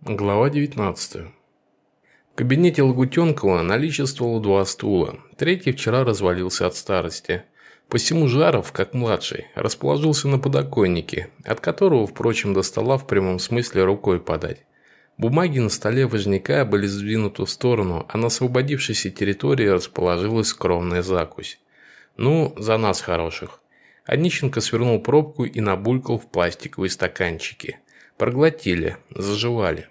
Глава 19. В кабинете Лагутенкова наличествовало два стула. Третий вчера развалился от старости. Посему Жаров, как младший, расположился на подоконнике, от которого, впрочем, до стола в прямом смысле рукой подать. Бумаги на столе важняка были сдвинуты в сторону, а на освободившейся территории расположилась скромная закусь. Ну, за нас хороших. Онищенко свернул пробку и набулькал в пластиковые стаканчики – Проглотили, заживали.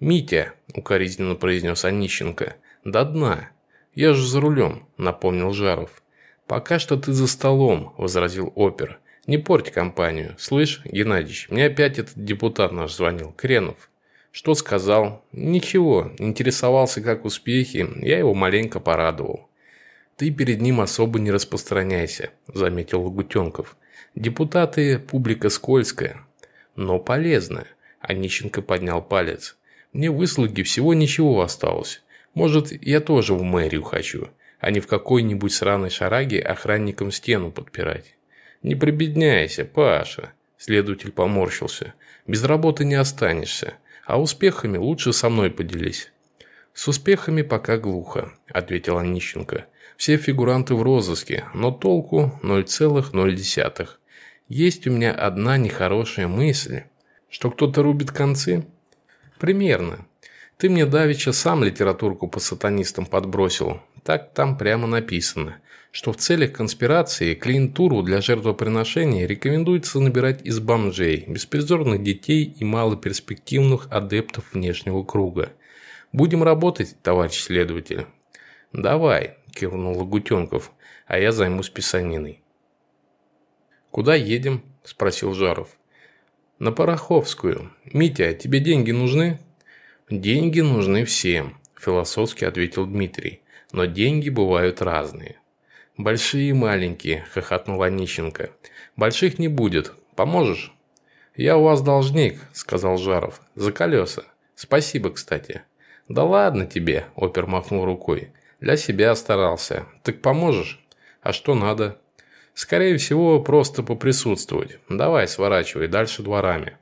«Митя», – укоризненно произнес Онищенко, – «до дна». «Я же за рулем», – напомнил Жаров. «Пока что ты за столом», – возразил опер. «Не порть компанию. Слышь, Геннадьевич, мне опять этот депутат наш звонил, Кренов». «Что сказал?» «Ничего. Интересовался, как успехи. Я его маленько порадовал». «Ты перед ним особо не распространяйся», – заметил Лагутенков. «Депутаты – публика скользкая но полезное. Онищенко поднял палец. Мне выслуги всего ничего осталось. Может, я тоже в мэрию хочу, а не в какой-нибудь сраной шараге охранникам стену подпирать. Не прибедняйся, Паша. Следователь поморщился. Без работы не останешься. А успехами лучше со мной поделись. С успехами пока глухо, ответил Онищенко. Все фигуранты в розыске, но толку 0,0. Есть у меня одна нехорошая мысль. Что кто-то рубит концы? Примерно. Ты мне давеча сам литературку по сатанистам подбросил. Так там прямо написано, что в целях конспирации клиентуру для жертвоприношения рекомендуется набирать из бомжей, беспризорных детей и малоперспективных адептов внешнего круга. Будем работать, товарищ следователь. Давай, кивнул Лагутенков, а я займусь писаниной. «Куда едем?» – спросил Жаров. «На Пороховскую. Митя, тебе деньги нужны?» «Деньги нужны всем», – философски ответил Дмитрий. «Но деньги бывают разные». «Большие и маленькие», – хохотнул Онищенко. «Больших не будет. Поможешь?» «Я у вас должник», – сказал Жаров. «За колеса. Спасибо, кстати». «Да ладно тебе», – опер махнул рукой. «Для себя старался. Так поможешь?» «А что надо?» Скорее всего, просто поприсутствовать. Давай, сворачивай, дальше дворами.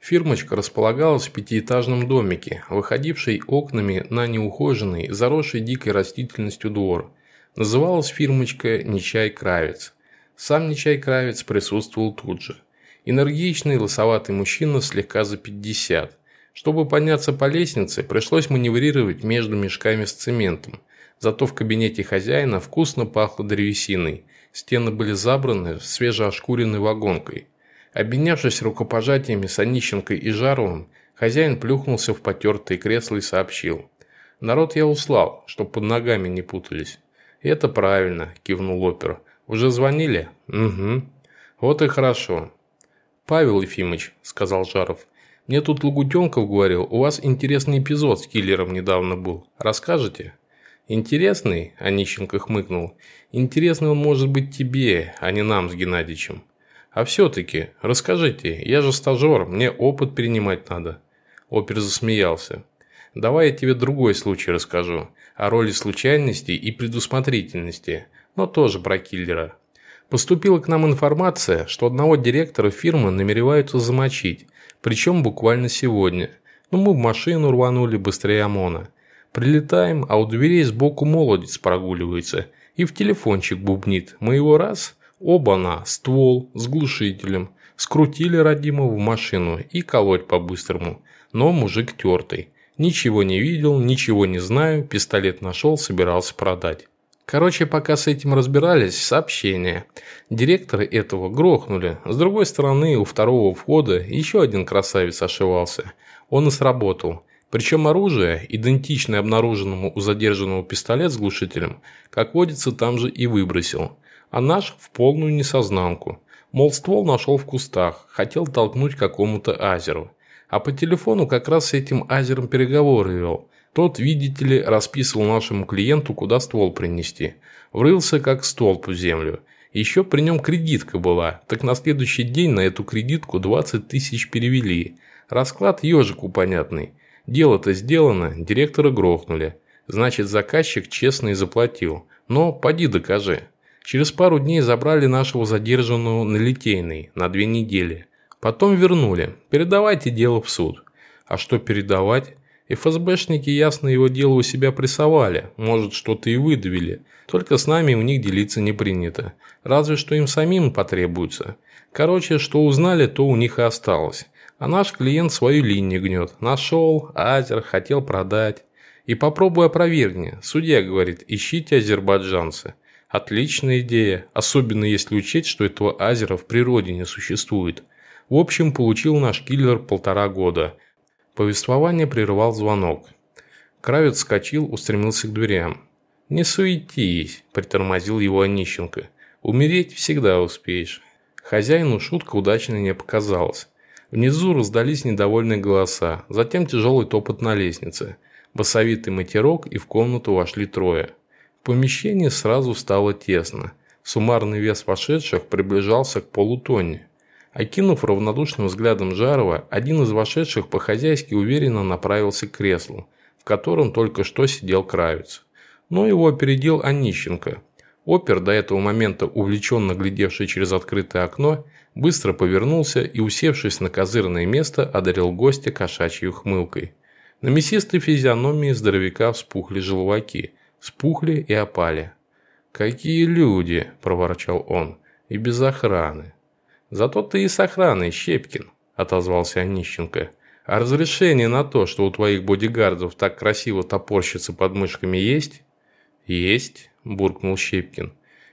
Фирмочка располагалась в пятиэтажном домике, выходившей окнами на неухоженный, заросший дикой растительностью двор. Называлась фирмочка «Нечай Кравец». Сам Нечай Кравец присутствовал тут же. Энергичный, лосоватый мужчина слегка за 50. Чтобы подняться по лестнице, пришлось маневрировать между мешками с цементом. Зато в кабинете хозяина вкусно пахло древесиной – Стены были забраны свежеошкуренной вагонкой. Обменявшись рукопожатиями с Онищенкой и Жаровым, хозяин плюхнулся в потертые кресла и сообщил. «Народ я услал, чтоб под ногами не путались». «Это правильно», – кивнул опер. «Уже звонили?» «Угу». «Вот и хорошо». «Павел Ефимович», – сказал Жаров. «Мне тут Лагутенков говорил, у вас интересный эпизод с киллером недавно был. Расскажете?» «Интересный?» – Онищенко хмыкнул. «Интересный он может быть тебе, а не нам с Геннадьевичем. А все-таки, расскажите, я же стажер, мне опыт перенимать надо». Опер засмеялся. «Давай я тебе другой случай расскажу. О роли случайности и предусмотрительности, но тоже про киллера. Поступила к нам информация, что одного директора фирмы намереваются замочить, причем буквально сегодня. Но ну, мы в машину рванули быстрее ОМОНа. Прилетаем, а у дверей сбоку молодец прогуливается и в телефончик бубнит. Мы его раз, оба-на, ствол с глушителем. Скрутили родимого в машину и колоть по-быстрому. Но мужик тертый. Ничего не видел, ничего не знаю, пистолет нашел, собирался продать. Короче, пока с этим разбирались, сообщение. Директора этого грохнули. С другой стороны, у второго входа еще один красавец ошивался. Он и сработал. Причем оружие, идентичное обнаруженному у задержанного пистолет с глушителем, как водится, там же и выбросил. А наш в полную несознанку. Мол, ствол нашел в кустах, хотел толкнуть какому-то азеру. А по телефону как раз с этим азером переговоры вел. Тот, видите ли, расписывал нашему клиенту, куда ствол принести. Врылся как столб в землю. Еще при нем кредитка была, так на следующий день на эту кредитку 20 тысяч перевели. Расклад ежику понятный. Дело-то сделано, директора грохнули. Значит, заказчик честно и заплатил. Но поди докажи. Через пару дней забрали нашего задержанного на Литейной на две недели. Потом вернули. Передавайте дело в суд. А что передавать? ФСБшники ясно его дело у себя прессовали, может что-то и выдавили. Только с нами у них делиться не принято. Разве что им самим потребуется. Короче, что узнали, то у них и осталось. А наш клиент свою линию гнет. Нашел, азер, хотел продать. И попробуй опровергни. Судья говорит, ищите азербайджанцы. Отличная идея, особенно если учесть, что этого азера в природе не существует. В общем, получил наш киллер полтора года. Повествование прерывал звонок. Кравец вскочил, устремился к дверям. «Не суетись», – притормозил его Онищенко. «Умереть всегда успеешь». Хозяину шутка удачно не показалась. Внизу раздались недовольные голоса, затем тяжелый топот на лестнице, басовитый матерок и в комнату вошли трое. В помещении сразу стало тесно. Суммарный вес вошедших приближался к полутонне. Окинув равнодушным взглядом Жарова, один из вошедших по-хозяйски уверенно направился к креслу, в котором только что сидел Кравец. Но его опередил Онищенко. Опер, до этого момента увлеченно глядевший через открытое окно, быстро повернулся и, усевшись на козырное место, одарил гостя кошачьей ухмылкой. На мясистой физиономии здоровяка вспухли желваки – спухли и опали. «Какие люди!» – проворчал он. «И без охраны». «Зато ты и с охраной, Щепкин», – отозвался Онищенко. «А разрешение на то, что у твоих бодигардов так красиво топорщится под мышками, есть?» «Есть», – буркнул Щепкин.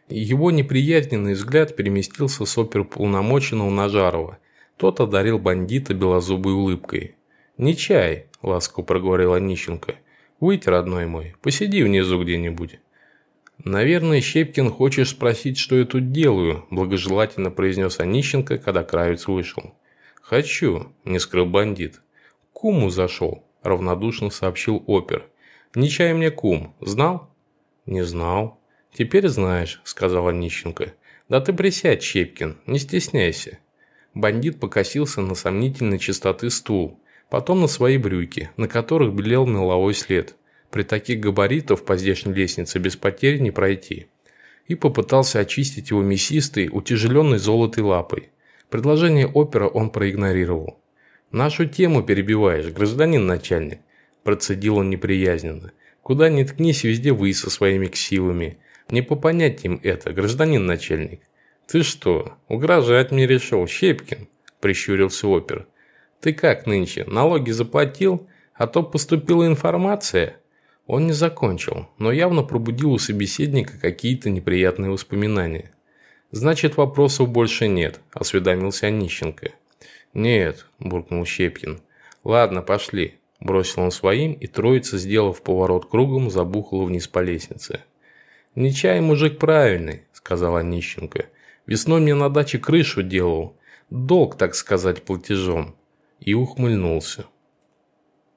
Его неприязненный взгляд переместился с оперполномоченного на Жарова. Тот одарил бандита белозубой улыбкой. «Не чай», – ласково проговорил Онищенко. Выйти, родной мой, посиди внизу где-нибудь». «Наверное, Щепкин хочешь спросить, что я тут делаю», – благожелательно произнес Онищенко, когда Кравец вышел. «Хочу», – не скрыл бандит. «Куму зашел», – равнодушно сообщил опер. «Не чай мне кум. Знал?» «Не знал». «Теперь знаешь», – сказал Онищенко. «Да ты присядь, Щепкин, не стесняйся». Бандит покосился на сомнительной чистоты стул, Потом на свои брюки, на которых белел меловой след. При таких габаритах по здешней лестнице без потерь не пройти. И попытался очистить его мясистой, утяжеленной золотой лапой. Предложение опера он проигнорировал. «Нашу тему перебиваешь, гражданин начальник», – процедил он неприязненно. «Куда ни ткнись, везде вы со своими ксивами. Не по понятиям это, гражданин начальник». «Ты что, угрожать мне решил, Щепкин?» – прищурился опер. Ты как нынче, налоги заплатил, а то поступила информация?» Он не закончил, но явно пробудил у собеседника какие-то неприятные воспоминания. «Значит, вопросов больше нет», – осведомился Онищенко. «Нет», – буркнул Щепкин. «Ладно, пошли», – бросил он своим, и троица, сделав поворот кругом, забухала вниз по лестнице. «Не чай, мужик правильный», – сказал Онищенко. «Весной мне на даче крышу делал. Долг, так сказать, платежом и ухмыльнулся.